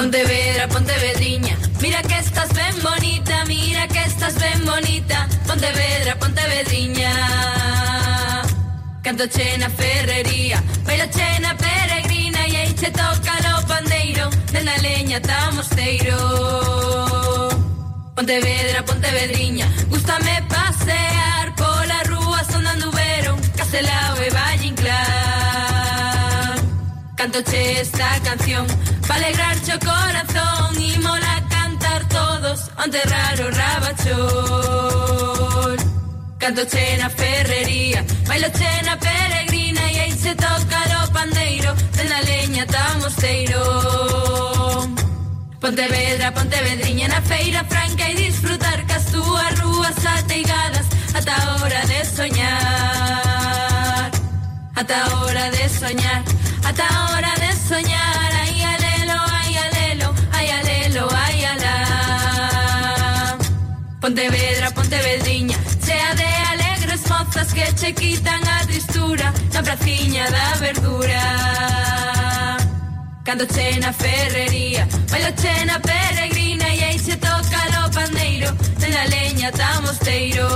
Pontevedra, Pontevedriña, mira que estás ben bonita, mira que estás ben bonita, Pontevedra, Pontevedriña. Canto chena ferrería, baila chena peregrina. E aí che toca lo pandeiro, de na leña ta mosteiro. Pontevedra, Pontevedriña, gustame pasear pola rúa sonando vero, Castelao e Valle Inclán. Cantoche esta canción Pa' alegrar o corazón Y mola cantar todos Onte raro Canto che na ferrería Bailoche na peregrina E aí se toca o pandeiro De na leña ta mosteiro Pontevedra, Pontevedriña na feira franca E disfrutar cas túas rúas ateigadas Ata a hora de soñar Ata a hora de soñar. Ata a hora de soñar, ay alelo, ay alelo, ay alelo, ay alá. Pontevedra, Pontevedriña, sea de alegres mozas que che quitan a tristura na praciña da verdura. Cando che na ferrería, bailo che na peregrina e aí se toca lo pandeiro, na leña ta mosteiro.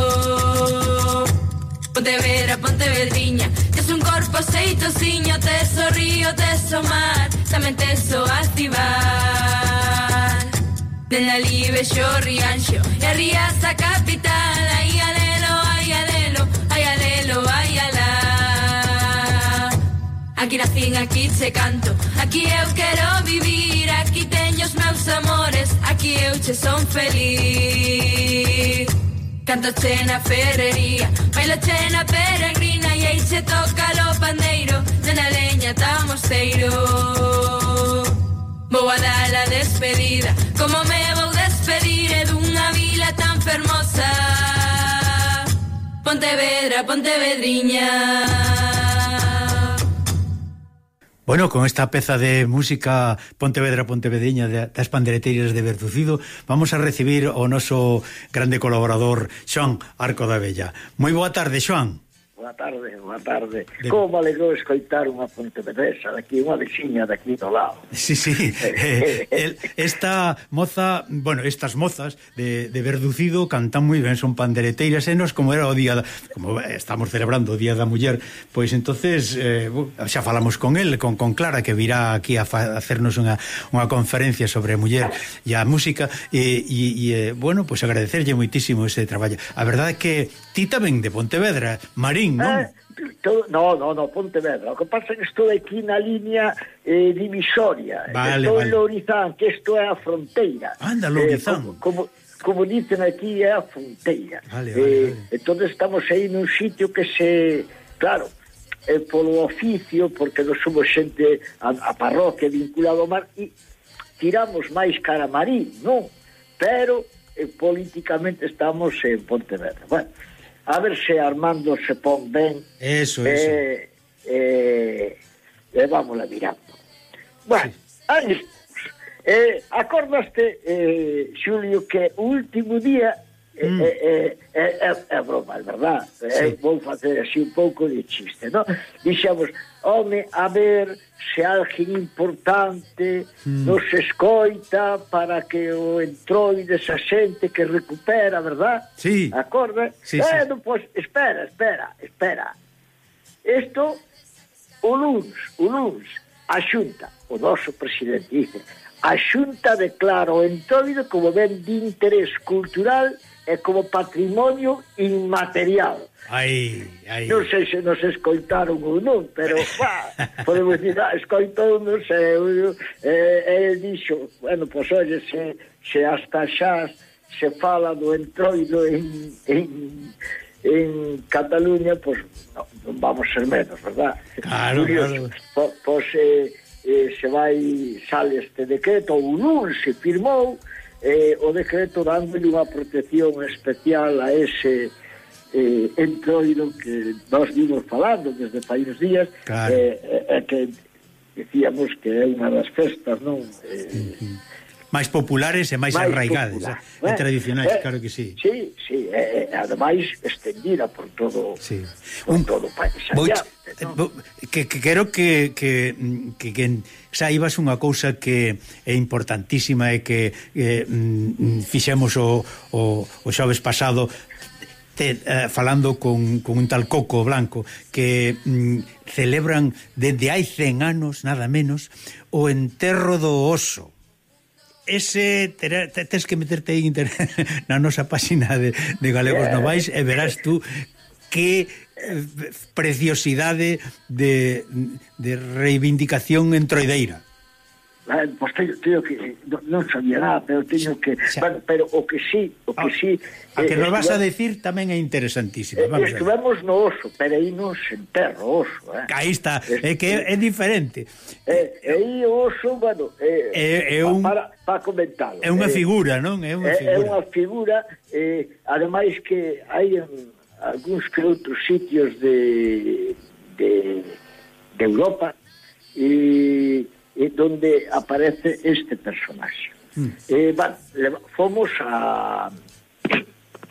Pontevedra, Pontevedriña, Es un corpo aceito siño, te sorrío, te somar, tamén te so activar. Nella live yo riancho, e riaza capital, ahí alelo, ahí alelo, ahí alelo, ahí alá. Aquí nací, aquí se canto, aquí eu quero vivir, aquí teño meus amores, aquí eu che son feliz. Canto chena ferrería, baila chena peregrina e aí se toca lo pandeiro, na leña ta mosteiro. Vou a dar a despedida, como me vou despedir E dunha vila tan fermosa. Pontevedra, Pontevedriña. Bueno, con esta peza de música Pontevedra Pontevedeña das pandereteiras de Bertucido vamos a recibir o noso grande colaborador Xoan Arco da Bella. Moi boa tarde, Xoan. Boa tarde, boa tarde. De... Como alegrou escoitar unha pontevedesa daqui, unha veciña daqui do lado. Sí, sí. eh, el, esta moza, bueno, estas mozas de, de Verducido cantan moi ben, son pandereteiras enos, como era o día, da, como eh, estamos celebrando o Día da Muller, pois entonces eh, xa falamos con el, con, con Clara, que virá aquí a, fa, a hacernos unha, unha conferencia sobre a muller e a música, e, e, e eh, bueno, pois agradecerlle moitísimo ese traballo. A verdade é que ti tamén de Pontevedra, María, Portín, non? Eh? Todo, no, no, no, Pontevedra. O que pasa é que estou aquí na línea eh, divisoria. Vale, estou vale. en Lourizán, que isto é a fronteira. Anda, Lourizán. Eh, como, como, como dicen aquí, é a fronteira. Vale, vale, eh, vale. Entón estamos aí nun sitio que se... Claro, eh, polo oficio, porque non somos xente a, a parroquia vinculado ao mar, e tiramos máis cara a Marín, non? Pero eh, políticamente estamos en Pontevedra. Bueno, a ver se Armando se pon ben. Eso, eh, eso. Eh, eh, eh, vamos a mirando. Bueno, sí. aí estamos. Eh, acordaste, eh, Xulio, que o último día eh, mm. é, é, é, é broma, é verdad? Sí. Vou facer así un pouco de chiste, no? Dixemos, home, a ver se alguén importante mm. nos escoita para que o entroide esa xente que recupera, verdad? Sí. Acorda? Sí, eh, sí. Non, pois, espera, espera, espera. Isto, o lunes, o lunes, a xunta, o noso presidente dice, a xunta declara o entroide como ben de interés cultural e é como patrimonio inmaterial. Ai, ai. Non sei se nos escoitaron ou non, pero fa, podemos dicir, ah, escoitou, non sei, e eh, dixo, bueno, pois oye, se, se hasta xa se fala do entroido en, en, en Cataluña, pois non, non vamos ser menos, verdad? Claro, Curioso. claro. Pois, pois eh, eh, se vai, sale este decreto ou non se firmou, eh, o decreto dándolle unha protección especial a ese eh, entroido que nós vimos falando desde fai uns días claro. eh, eh, eh que decíamos que é unha das festas non eh, uh -huh máis populares e máis, máis arraigadas popular, eh, e eh, tradicionais, eh, claro que sí. Sí, sí, eh, eh ademais estendida por todo sí. por Un, todo o país. Voy, eh, no? que, que quero que que, que, que saibas unha cousa que é importantísima e que eh, mm, fixemos o, o, o xoves pasado te, eh, falando con, con un tal Coco Blanco que mm, celebran desde hai 100 anos nada menos o enterro do oso ese ter, te, tens que meterte aí na nosa páxina de, de Galegos yeah. Novais e verás tú que eh, preciosidade de, de reivindicación entroideira. Ah, pois teño, teño que, non sabía nada, pero teño que... Xa. Bueno, pero o que sí, o que ah, sí... A que eh, nos vas a decir tamén é interesantísimo. Eh, vamos Estuvemos no oso, pero aí non se enterra o oso. Eh. Aí está, é que é, diferente. Eh, eh aí o oso, bueno, é, é, é un... para, para comentalo. É unha eh. figura, non? É unha figura. É unha figura, eh, ademais que hai en algúns que outros sitios de, de, de Europa e e donde aparece este personaxe. Mm. Eh, va, le, fomos a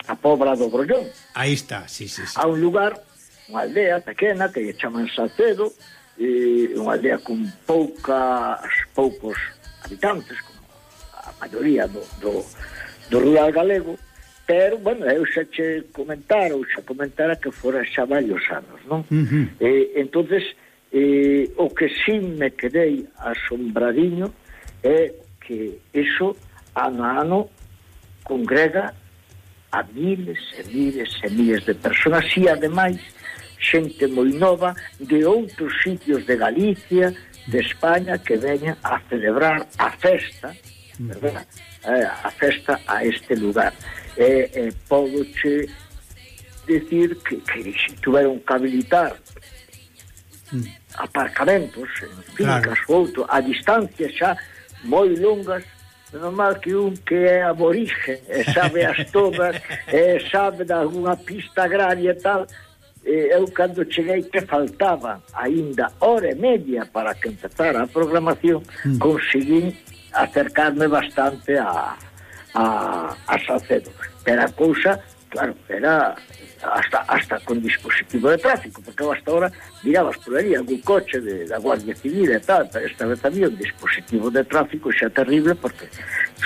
a Pobra do Brollón. Aí está, sí, sí, sí. A un lugar, unha aldea pequena que lle chaman Sacedo, e unha aldea con poucas, poucos habitantes, como a maioría do, do, do rural galego, pero, bueno, eu xa che comentara, ou xa comentara que fora xa varios anos, non? Uh -huh. eh, entonces eh, o que sí me quedei asombradiño é que iso ano a ano congrega a miles e miles e miles de persoas e ademais xente moi nova de outros sitios de Galicia, de España que veña a celebrar a festa, verdad? Eh, a festa a este lugar. E eh, eh, podo che decir que, que se tuveron que habilitar mm aparcamentos en fincas claro. outro, a distancia xa moi longas normal que un que é aborigen e sabe as todas e sabe dalgúnha pista agraria e tal e eu cando cheguei que faltaba aínda hora e media para que empezara a programación mm. conseguí acercarme bastante a, a, a Salcedo pero a cousa claro, era hasta, hasta con dispositivo de tráfico, porque hasta ahora mirabas por aí algún coche de, da Guardia Civil e tal, pero esta vez había un dispositivo de tráfico xa terrible, porque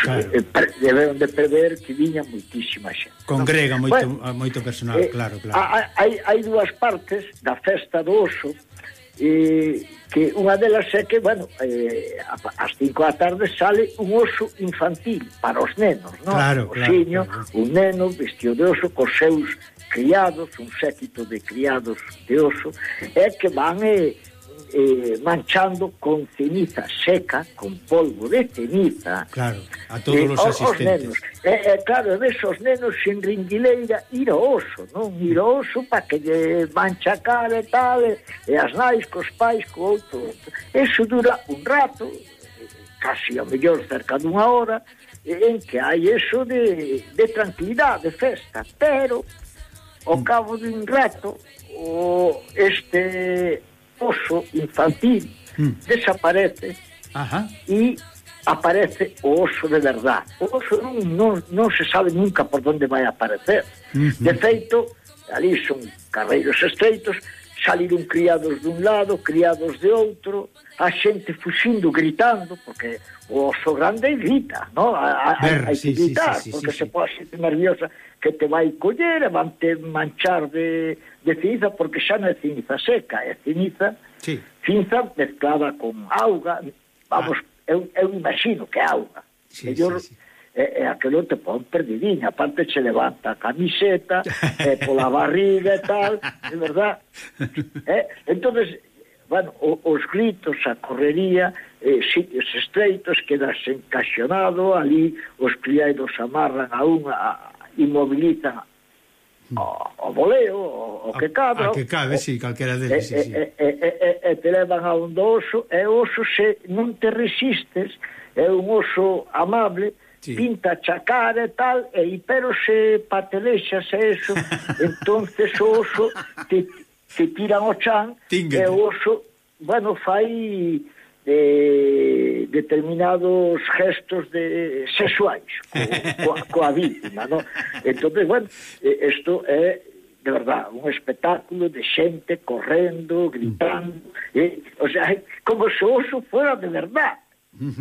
claro. eh, pre, deberon de prever que viña moitísima xente. Congrega moito, bueno, moito personal, eh, claro, claro. Hai, hai dúas partes da festa do oso, eh, que unha delas é que, bueno, eh, ás 5 da tarde sale un oso infantil para os nenos, non? Claro, Osiño, claro, claro. un neno vestido de oso cos seus criados, un séquito de criados de oso, é que van e eh, manchando con ceniza seca, con polvo de ceniza. Claro, a todos eh, os asistentes. Os nenos, eh, eh claro, e ves os nenos sin ringuileira ir ao oso, non? Ir ao oso para que lle mancha a cara e tal, e, e as nais cos pais co outro. Eso dura un rato, casi a mellor cerca dunha hora, en que hai eso de, de tranquilidade, de festa, pero ao cabo dun rato o este oso infantil mm. desaparece Ajá. e aparece o oso de verdad. O oso non, non, non se sabe nunca por onde vai aparecer. Uh -huh. De feito, ali son carreiros estreitos saliron criados dun lado, criados de outro, a xente fuxindo, gritando, porque o oso grande grita, no? A, a, Ver, hai sí, que gritar, sí, sí, sí, porque sí, se sí. pode xente nerviosa que te vai coller e van te manchar de, de cinza, porque xa non é cinza seca, é cinza, sí. cinza mezclada con auga, vamos, ah. eu, eu imagino que é auga. Sí, mellor, sí, sí e, e aquilo te pon perdidinha, aparte che levanta a camiseta, e eh, pola barriga e tal, é verdad. Eh, entonces, bueno, o, os gritos, a correría, eh, sitios estreitos, quedas encaixonado, ali os criados amarran a unha, a, inmobilizan o, o voleo, o, o que cabe A, a que cabe, si, sí, calquera deles, eh, sí, eh, sí. E, e, e, e te levan a un do oso, e o oso se non te resistes, é un oso amable, sí. pinta chacar e tal, e pero se patelexas e eso, entonces o oso te, te tiran o chan, Tíngate. e o oso, bueno, fai de determinados gestos de sexuais co, coa, coa víctima, non? Entonces, bueno, isto é de verdad, un espectáculo de xente correndo, gritando, mm. eh, o sea, como se oso fuera de verdad.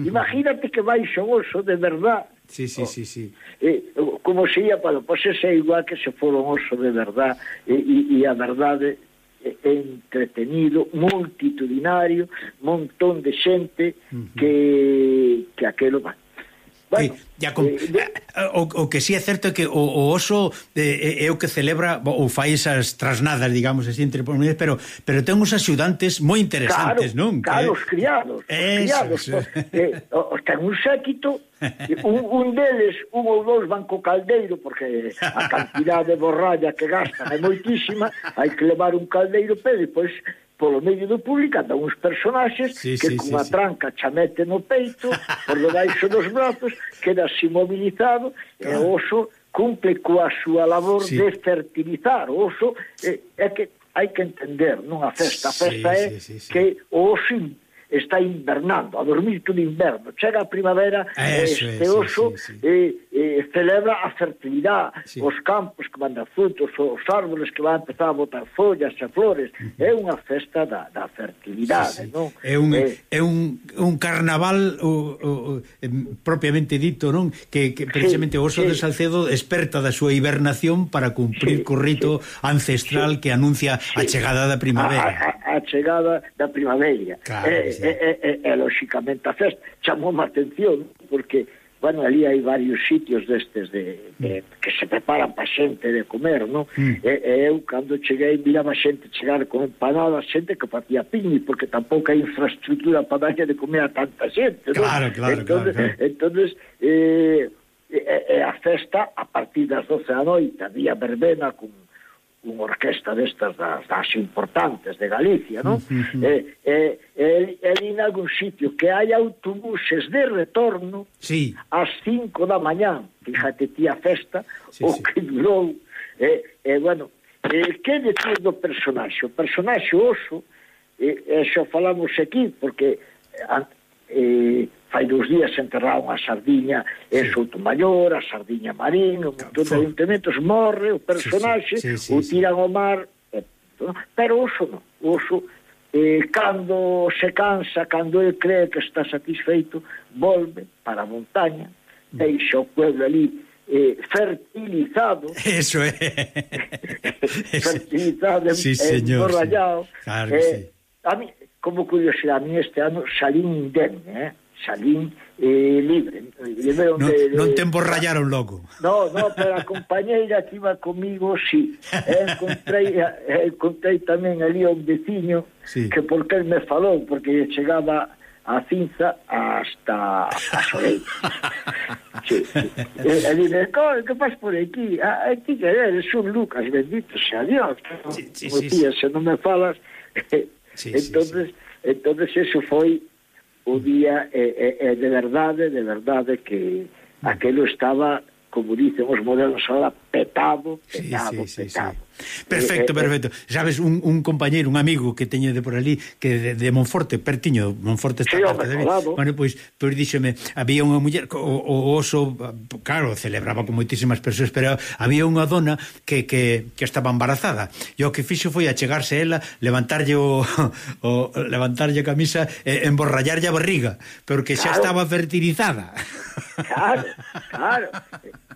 Imagínate que vai oso de verdad. Sí, sí, sí, sí. Eh, como se ia para pois pues ese é igual que se for un oso de verdad e, e, e a verdade é entretenido, multitudinario, montón de xente uh -huh. que que aquelo Bueno, ya con, eh, eh, o, o que si sí é certo é que o, o oso eh, eh é o que celebra ou fai esas trasnadas, digamos así, entre pormenores, pero, pero ten uns axudantes moi interesantes, claro, non? Claro, eh? os criados. Os criados. Eso. Eh, ten un séquito un, un deles, un ou dous van co caldeiro porque a cantidade de borralla que gastan é moitísima, hai que levar un caldeiro, pero depois polo medio do público andan uns personaxes sí, que sí, cunha sí, tranca sí. chamete no peito, por debaixo dos brazos, quedase inmobilizado claro. e o oso cumple coa súa labor sí. de fertilizar. O oso é, é que hai que entender, non a festa, a festa sí, é sí, sí, sí. que o oso está invernando, a dormir todo inverno. Chega a primavera Eso este oso sí, sí, sí. E, eh, celebra a fertilidade, sí. os campos que van dar frutos, os árboles que van a empezar a botar follas e flores. Uh -huh. É unha festa da, da fertilidade, sí, sí. non? É un, é, é un, un carnaval o, o, o, propiamente dito, non? Que, que precisamente sí, o oso sí. de Salcedo desperta da súa hibernación para cumprir sí, co rito sí, ancestral sí, que anuncia sí. a chegada da primavera. A, a, chegada da primavera. Claro, e, sí. e, e, e, lógicamente lóxicamente, a festa chamou má atención, porque, bueno, ali hai varios sitios destes de, de mm. que se preparan para xente de comer, non? Mm. E, e eu, cando cheguei, miraba xente chegar con empanadas, xente que facía piñi, porque tampouco hai infraestructura para darlle de comer a tanta xente, non? Claro, claro, entonces, claro, claro. Entonces, eh, e, e a festa, a partir das 12 da noite, había verbena con unha orquesta destas das, das importantes de Galicia, non? Sí, sí. Eh, eh, eh, el, el in algún sitio que hai autobuses de retorno sí. ás 5 da mañán, fíjate ti a festa, sí, o sí. que durou, eh, eh, bueno, eh, que de todo o personaxe? O personaxe oso, e eh, eh xo falamos aquí, porque eh, eh fai dous días enterraron a sardiña en sí. Soutomayor, a sardiña marín, un montón de ayuntamentos, morre o personaxe, sí, sí, sí, o tiran ao mar, pero oso non, oso eh, cando se cansa, cando el cree que está satisfeito, volve para a montaña, mm. deixa o pueblo ali eh, fertilizado. Eso é. fertilizado, sí, señor, encorrallado. Sí. Claro eh, sí. A mí, como curiosidade, a mí este ano salín indemne, eh? salín eh, libre. libre onde, non, non te emborrallaron logo. No, no, pero a compañeira que iba comigo, sí. Encontrei, encontrei tamén ali un veciño sí. que porque él me falou, porque chegaba a cinza hasta a Soleil. sí, sí. E, e dime, que pas por aquí? Ah, aquí que eres un Lucas, bendito sea Dios. Sí, sí, sí, sí. se non me falas... Sí, entonces, sí, sí. entonces eso foi o día é, é, é de verdade, de verdade que aquelo estaba, como dicen os modernos, a la petado, petado, sí, sí, petado. Sí, sí. Perfecto, eh, eh, perfecto. Sabes, un, un compañeiro, un amigo que teño de por ali, que de, de Monforte, pertiño, Monforte está sí, parte de mí. Bueno, pois, pois díxeme, había unha muller, o, o oso, claro, celebraba con moitísimas persoas, pero había unha dona que, que, que estaba embarazada. E o que fixo foi achegarse a ela, levantarlle o, o levantarlle a camisa e emborrallarlle a barriga, porque xa claro. estaba fertilizada. Claro, claro.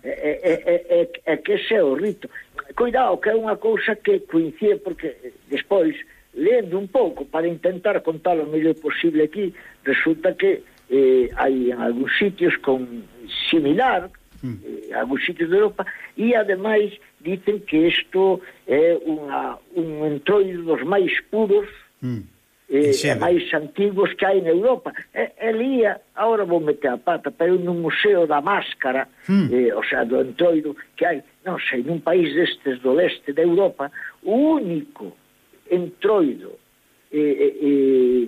É, é, é, é que que ese é o rito. Cuidado, que é unha cousa que coincide, porque eh, despois, lendo un pouco para intentar contar o mellor posible aquí, resulta que eh, hai en algúns sitios con similar, mm. eh, algúns sitios de Europa, e ademais dicen que isto é unha, un entroido dos máis puros mm. eh, e máis antigos que hai en Europa. E, elía, agora vou meter a pata, pero no Museo da Máscara, hmm. eh, o sea, do entroido que hai, non sei, nun país destes do leste de Europa, o único entroido eh, eh, eh,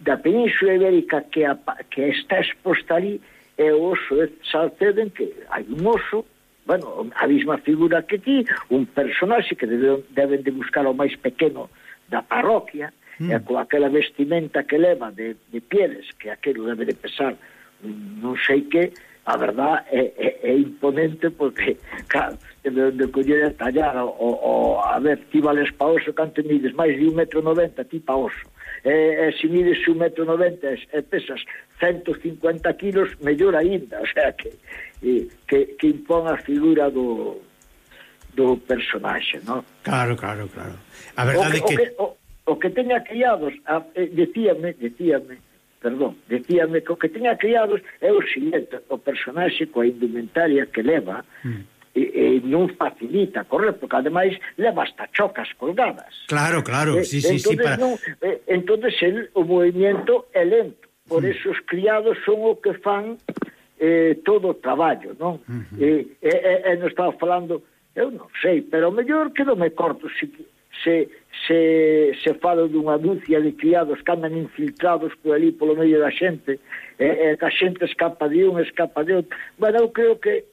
da península ibérica que, a, que está exposta ali é o oso de Salceden, que hai un oso, bueno, a mesma figura que ti, un personaxe que deben, deben de buscar o máis pequeno da parroquia, mm. e hmm. con aquela vestimenta que leva de, de pieles, que aquilo debe de pesar non sei que, a verdad é, é, é imponente porque claro, de, de coller a tallar o, o, a ver, ti vales pa oso canto mides máis de un metro noventa, ti pa oso e, e se mides un metro noventa e pesas 150 kilos mellor aínda, o sea que e, que, que impón a figura do do personaxe, non? Claro, claro, claro. A verdade o que, que... O que, o, o que teña criados, a, eh, decíame, decíame, perdón, decíame que o que teña criados é o siguiente, o personaxe coa indumentaria que leva mm. e, e non facilita correr, porque ademais leva hasta chocas colgadas. Claro, claro, eh, sí, sí, entonces, sí. Para... Non, eh, entonces el, o movimiento é lento, por mm. eso os criados son o que fan eh, todo o traballo, non? Mm -hmm. E, e, e, e non estaba falando, eu non sei, pero mellor quedo me corto, se si, se, se, se falo dunha dúcia de criados que andan infiltrados por ali polo medio da xente, e, e a xente escapa de un, escapa de outro. Bueno, eu creo que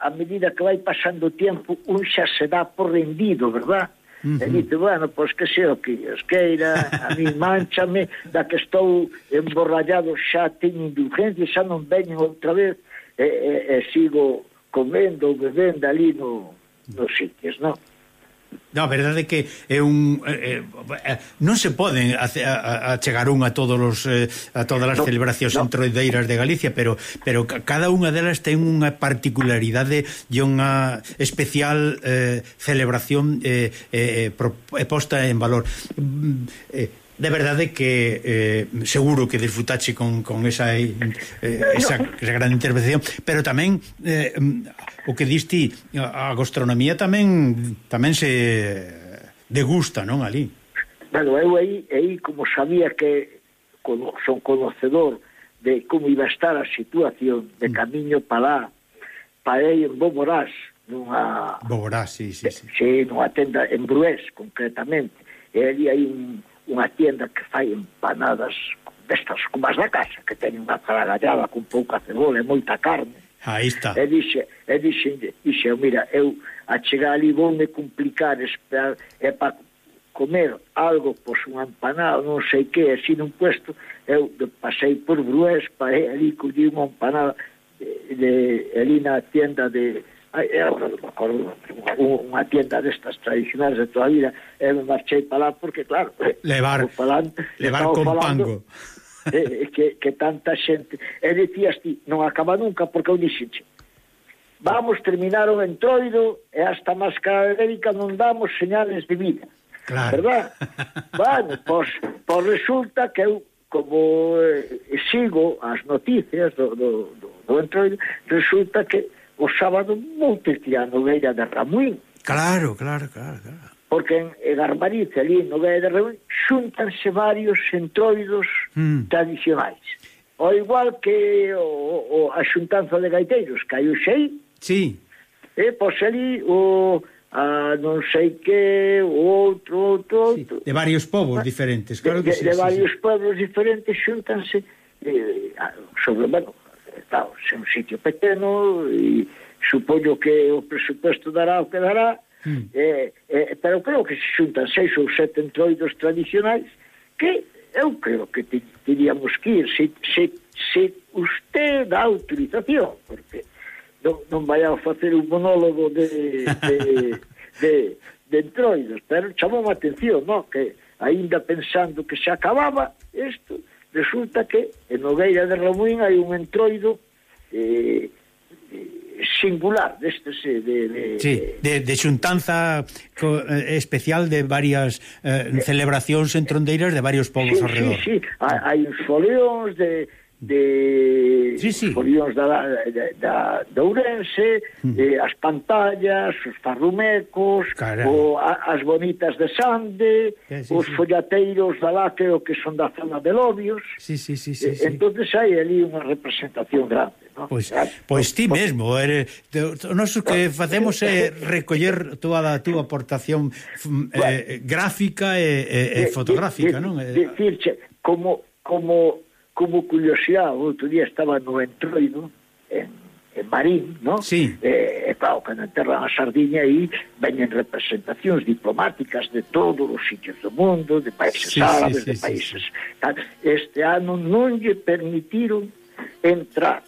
a medida que vai pasando o tempo, un xa se dá por rendido, verdad? Uh -huh. E dite, bueno, pois que sei o que os queira, a mí manchame, da que estou emborrallado xa teño indulgencia, xa non veñen outra vez, e, e, e sigo comendo bebendo ali no, nos sitios, non? No, a verdade é que é un eh, eh, non se poden achegar un a todos os eh, a todas as no, celebracións no. entroideiras de Galicia, pero pero cada unha delas ten unha particularidade e unha especial eh, celebración eh, eh, eh proposta eh, en valor. Mm, eh, de verdade que eh, seguro que disfrutaxe con, con esa, eh, esa, esa gran intervención, pero tamén eh, o que diste a gastronomía tamén tamén se degusta, non, ali? Bueno, eu aí, aí como sabía que son conocedor de como iba a estar a situación de mm. camiño para lá, parei en Boborás, nunha... Boborás, sí, sí, sí. Sí, nunha tenda en Brués, concretamente. E ali hai un, unha tienda que fai empanadas destas como as da casa, que teñen unha zaragallada con pouca cebola e moita carne. Aí está. E dixe, e dixe, dixe, mira, eu a chegar ali vou me complicar esperar, é para comer algo, pois unha empanada, non sei que, así nun puesto, eu pasei por Brués, parei ali, collí unha empanada de, de, ali na tienda de é eh, unha, unha tienda destas tradicionais de toda a vida, e me marchei para lá porque, claro... Eh, levar, palán, levar con falando, pango. Eh, eh, que, que tanta xente... E dicías ti, non acaba nunca porque eu dixiche. Vamos, terminaron en entroido e hasta máscara bélica non damos señales de vida. Claro. Verdad? bueno, pois, pois resulta que eu como eh, sigo as noticias do, do, do, do entroido, resulta que o sábado vou testear Nogueira de Ramuín. Claro, claro, claro, claro. Porque en, en Armariz, ali en Nogueira de Ramuín, xuntanse varios entroidos mm. tradicionais. O igual que o, o, a xuntanza de gaiteiros, que hai o xei. Sí. E pois ali o a non sei que, outro, outro, outro. Sí, de varios povos ah, diferentes, claro que de, que sí. De sí, varios sí. povos diferentes xuntanse eh, sobre, bueno, Claro, É un sitio pequeno e supoño que o presupuesto dará o que dará, mm. eh, eh, pero creo que se xuntan seis ou sete entroidos tradicionais que eu creo que te, teríamos que ir se, se, se usted dá autorización, porque non, non vai a facer un monólogo de, de, de, de entroidos, pero chamou a atención, no? que aínda pensando que se acababa isto, resulta que en Nogueira de Ramuín hai un entroido eh, eh singular destes eh, de, de, sí, de, de xuntanza co, eh, especial de varias eh, celebracións en trondeiras de varios povos sí, alrededor. Sí, sí, hai uns folións de de sí, sí. folións da, da, da, da Ourense, mm. eh, as pantallas, os farrumecos, o, a, as bonitas de Sande, sí, sí, os sí. follateiros da Láqueo que son da zona de Lobios. Sí, sí, sí, sí, eh, sí. entonces hai ali unha representación grande. No? Pois, pues, pois pues ti mesmo, eres, nos que facemos é eh, recoller toda a túa aportación mm, eh, gráfica e, e, e eh, fotográfica, non? Eh, dicirche, como como como curiosidade, outro día estaba no Entroido, en, en Marín, ¿no? Sí. Eh, e claro, cando enterran a sardiña aí veñen representacións diplomáticas de todos os sitios do mundo, de países sí, árabes, sí, sí, de países... Sí, sí. Este ano non lle permitiron entrar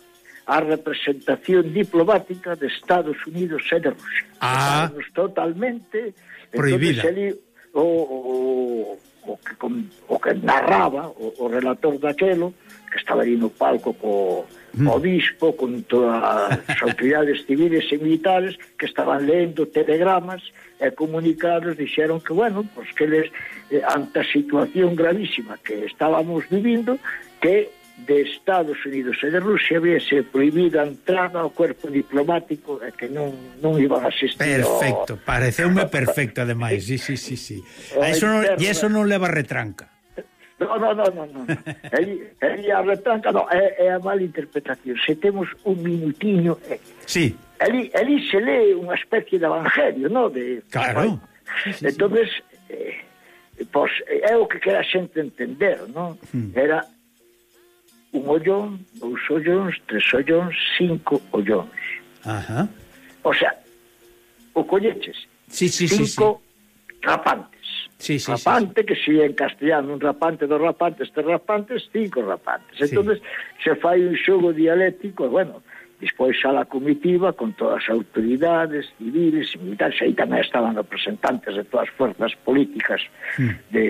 a representación diplomática de Estados Unidos e de Rusia. Ah. Estábamos totalmente... Prohibida. Entonces, o, o que, con, o que narraba o, o relator daquelo que estaba ali no palco co, mm. co obispo con todas as autoridades civiles e militares que estaban lendo telegramas e comunicados dixeron que bueno, pues que les eh, ante a situación gravísima que estábamos vivindo que de Estados Unidos e de Rusia viese prohibida a entrada ao cuerpo diplomático e que non, non iban a asistir Perfecto, ao... pareceume perfecto ademais sí, sí, sí, sí. A eso non, e eso non leva retranca No, no, no, no, no. Aí, é a retranca, no, é, é a mala interpretación. Se temos un minutiño... É, sí. Elí, elí se lee unha especie de evangelio, no? De, claro. Sí, sí, entonces, sí. Eh, pois, é o que quera xente entender, non? Hmm. Era un ollón, dous ollóns, tres ollóns, cinco ollóns. Ajá. O sea, o colleches. Sí, sí, cinco sí, sí. rapantes. Sí, sí, rapante, sí, sí. que si en castellano un rapante, dos rapantes, tres rapantes, cinco rapantes. Entonces se fai un xogo dialéctico, bueno, Despois xa la comitiva, con todas as autoridades civiles e militares, aí tamén estaban representantes de todas as forzas políticas mm. de,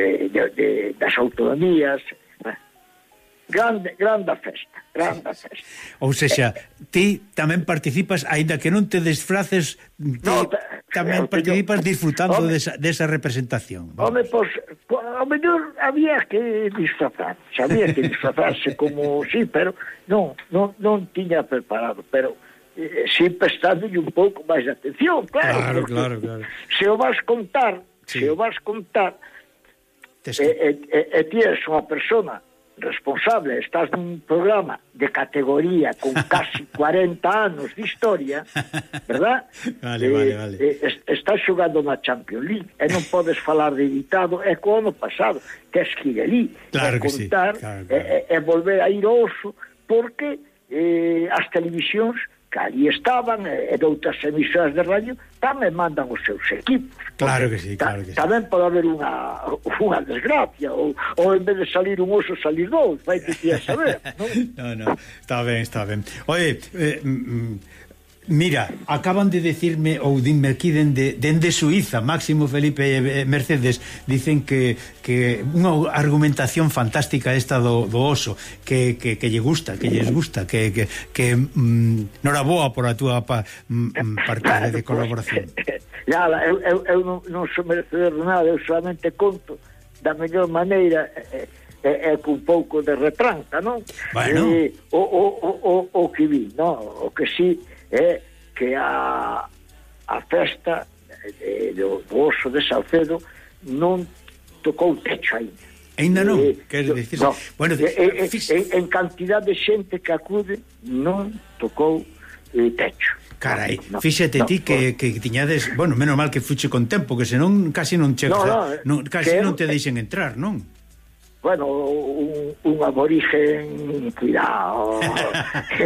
de, de, de, das autonomías, eh, grande, grande festa, grande festa. Ou sexa, ti tamén participas, aínda que non te desfraces, ti no, tamén participas teño... disfrutando home, desa, desa representación. Home, pois, pues, ao mellor había que disfrazar, sabía que disfrazarse como, sí, pero non, non, non tiña preparado, pero eh, sempre estándole un pouco máis de atención, claro. Claro, claro, claro. Se o vas contar, sí. se o vas contar, E, e, e, e ti és unha persona responsable estás nun programa de categoría con casi 40 anos de historia, verdad? Vale, eh, vale, vale. Eh, estás xogando na Champions League e non podes falar de editado é co ano pasado, que es que ir ali claro e contar sí. claro, claro. E, e volver a ir ao oso porque eh, as televisións que ali estaban e, e doutras emisoras de radio tamén mandan os seus equipos claro que sí, claro que sí. tamén pode haber unha, unha desgracia ou, ou en vez de salir un oso salir dous vai que saber non? no, no, está ben, está ben Oye, eh, mm, mm Mira, acaban de decirme ou dinme aquí dende, dende Suiza, Máximo Felipe e Mercedes dicen que, que unha argumentación fantástica esta do, do oso, que, que, que lle gusta, que lles gusta, que, que, que mm, noraboa por a túa pa, mm, mm parte de colaboración. Nada, eu, eu, eu non, non sou merecedor de nada, eu solamente conto da mellor maneira eh, é, é cun pouco de retranca, non? Bueno. E, o, o, o, o que vi, non? O que si é que a, a festa de, do, do oso de Salcedo non tocou techo ainda. Ainda non, eh, quer dicir. No, bueno, eh, eh, eh, en, en cantidad de xente que acude non tocou eh, techo. Carai, no, fíxate no, ti no, que, que tiñades, bueno, menos mal que fuche con tempo, que senón casi non chegas, no, no, non, casi que, non te deixen entrar, non? bueno, un, un aborigen cuidado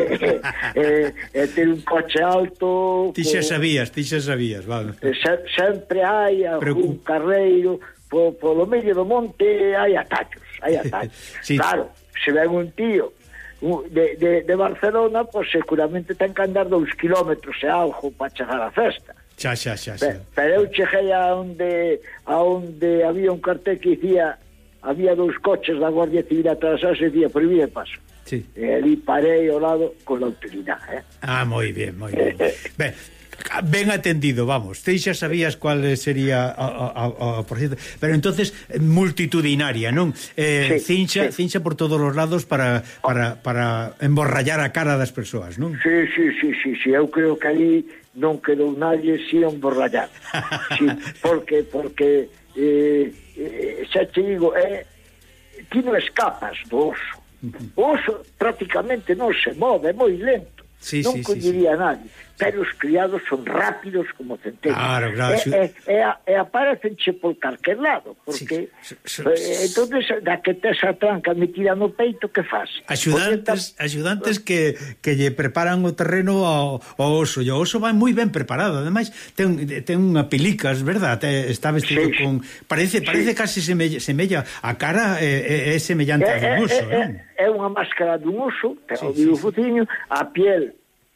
eh, eh, ter un coche alto ti xa sabías, ti xa sabías vale. Eh, se, sempre hai Preocup... un carreiro po, polo medio do monte hai atachos, hai atachos sí. claro, se ven un tío de, de, de Barcelona pois pues, seguramente ten que andar dous kilómetros e algo para chegar á festa xa, xa, xa, xa. Pero, pero eu cheguei a onde, a onde había un cartel que dicía había dous coches da Guardia Civil atrás e día prohibido paso. Sí. E ali parei ao lado con la utilidade. Eh? Ah, moi bien, moi bien. ben, ben atendido, vamos. Te xa sabías cuál sería a, a, a, a pero entonces multitudinaria, non? Eh, sí, cincha, sí. cincha por todos os lados para, para, para emborrallar a cara das persoas, non? Sí, sí, sí, sí, sí. eu creo que ali non quedou nadie si emborrallar. sí, porque porque eh, eh, xa te digo, é, eh, ti non escapas do oso. O oso prácticamente non se move, é moi lento sí, non sí, sí, sí. nadie pero os criados son rápidos como centellas claro, claro, e, sí. e, e, e aparecenche por calquer lado porque sí, sí, sí, eh, entonces da que tes a tranca metida no peito que faz axudantes ta... axudantes que, que lle preparan o terreno ao, ao oso e o oso vai moi ben preparado ademais ten, ten unha es verdad Te, está vestido sí, con parece parece sí. casi semella, semella a cara é, é, é semellante é, a oso é, é, é unha máscara dun oso pero sí, o sí, sí. A piel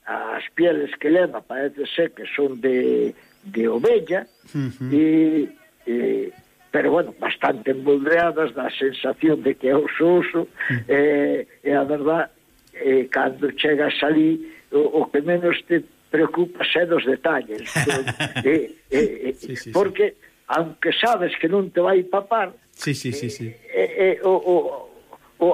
as pieles que leva parece ser que son de, de ovella uh -huh. e, e pero bueno, bastante emboldeadas da sensación de que é oso oso uh -huh. e, e a verdad e, cando chegas ali o, o que menos te preocupa é dos detalles e, e, e, sí, sí, porque sí. aunque sabes que non te vai papar sí, sí, sí, sí. E, e, o, o, o,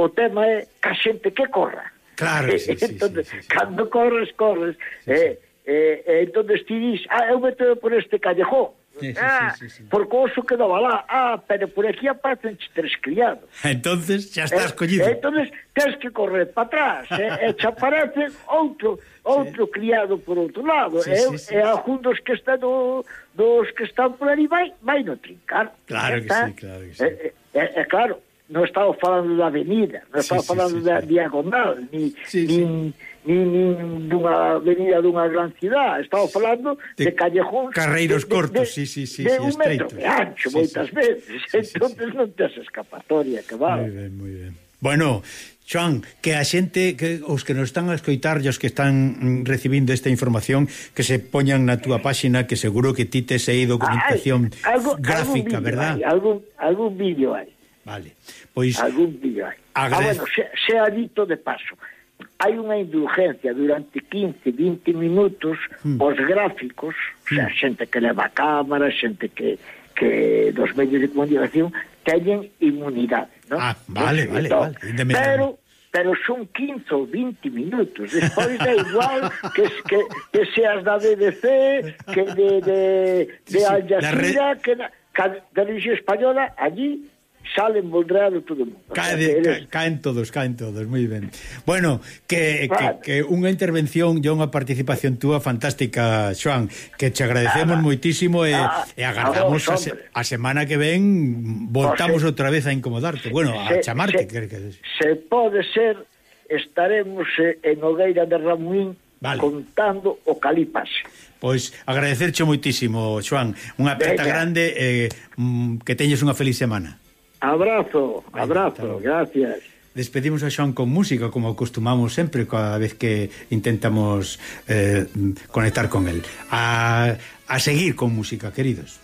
o tema é que a xente que corra Claro, sí, sí, entonces, sí, sí, sí. Cando corres, corres. Sí, eh, sí. Eh, eh, entonces ti dis, ah, eu meto por este callejón. Sí, sí, ah, sí, sí, sí. porque o oso quedaba lá. Ah, pero por aquí aparecen tres criados. Entonces, ya estás eh, collido. Eh, entonces, tens que correr para atrás. eh, e te aparece outro, outro sí. criado por outro lado. Sí, eh, sí, sí, e a sí. dos que están do, dos que están por ali vai, vai no trincar. Claro que está? sí, claro que sí. Eh, eh, eh, claro, non estaba falando da avenida, non estaba sí, falando sí, sí, diagonal, ni, sí, nin, sí. Nin, nin dunha avenida dunha gran cidade, estaba falando de, de callejóns... carreiros de, cortos, de, sí, sí, sí, de sí, un estreitos. metro de ancho, sí, moitas sí, veces, sí, entonces sí, sí. non tes escapatoria, que vale. Moi ben, moi ben. Bueno, Joan, que a xente, que os que nos están a escoitar e os que están mm, recibindo esta información, que se poñan na túa páxina, que seguro que ti tes aí documentación Ay, algo, gráfica, algún vídeo, verdad? Hai, algún, algún vídeo hai. Vale. Pois algún día. Ah, Agrade... Ah, bueno, se, se ha dito de paso. Hai unha indulgencia durante 15, 20 minutos hmm. os gráficos, o sea, xente que leva cámara, xente que que dos medios de comunicación teñen inmunidade, ¿no? Ah, vale, vale, entón, vale. Pero pero son 15 ou 20 minutos. Despois é igual que, que, que seas da BBC, que de, de, de Al Jazeera, que, que da Televisión Española, allí salen voldrados todo mundo. Cae, eres... caen todos, caen todos, moi ben. Bueno, que, claro. que, que unha intervención e unha participación túa fantástica, Xoan, que te agradecemos Nada. moitísimo e, ah, e agardamos a, vos, a, a semana que ven voltamos se, outra vez a incomodarte, bueno, a se, chamarte. Se, que, que... se pode ser, estaremos en Ogueira de Ramuín vale. contando o Calipas. Pois agradecerche moitísimo, Xoan, unha aperta grande eh, que teñes unha feliz semana. Abrazo, abrazo, gracias. Despedimos a Xoan con música como acostumamos sempre cada vez que intentamos eh, conectar con él. A, a seguir con música, queridos.